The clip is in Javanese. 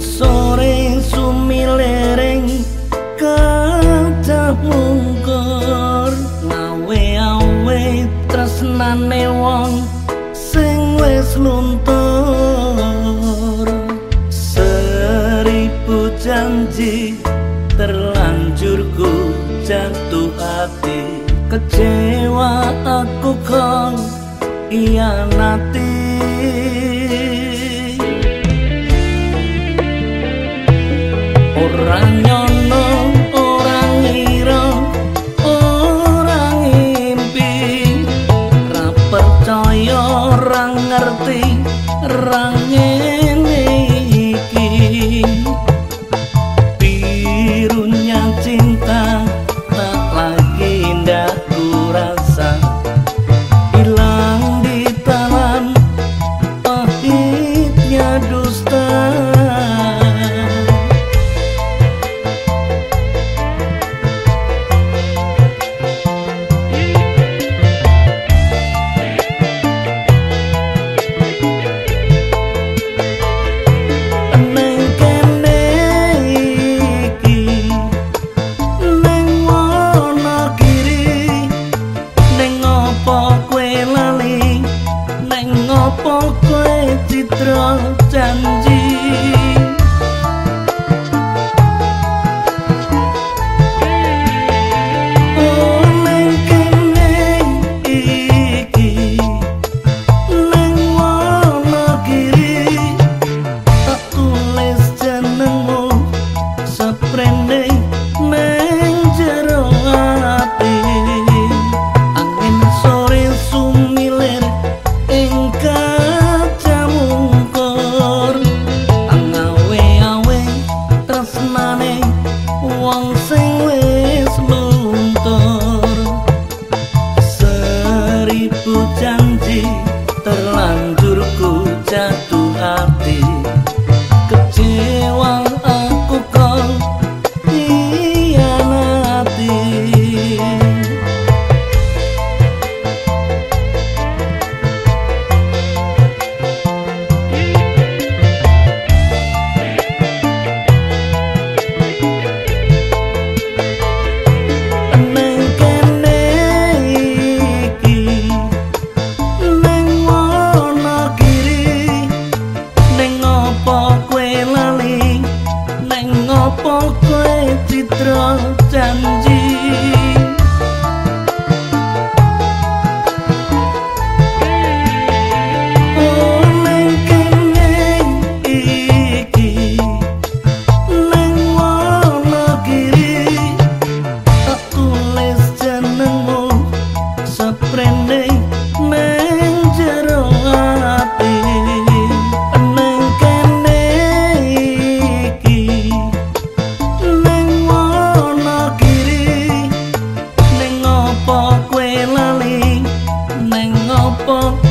sore sumilereng kata mungkur nawe awe tresnane wong sing wis luntur. Seribu janji terlanjurku jatuh hati. Kecewa aku kong. Iya nanti ngerti rangin citra janji won't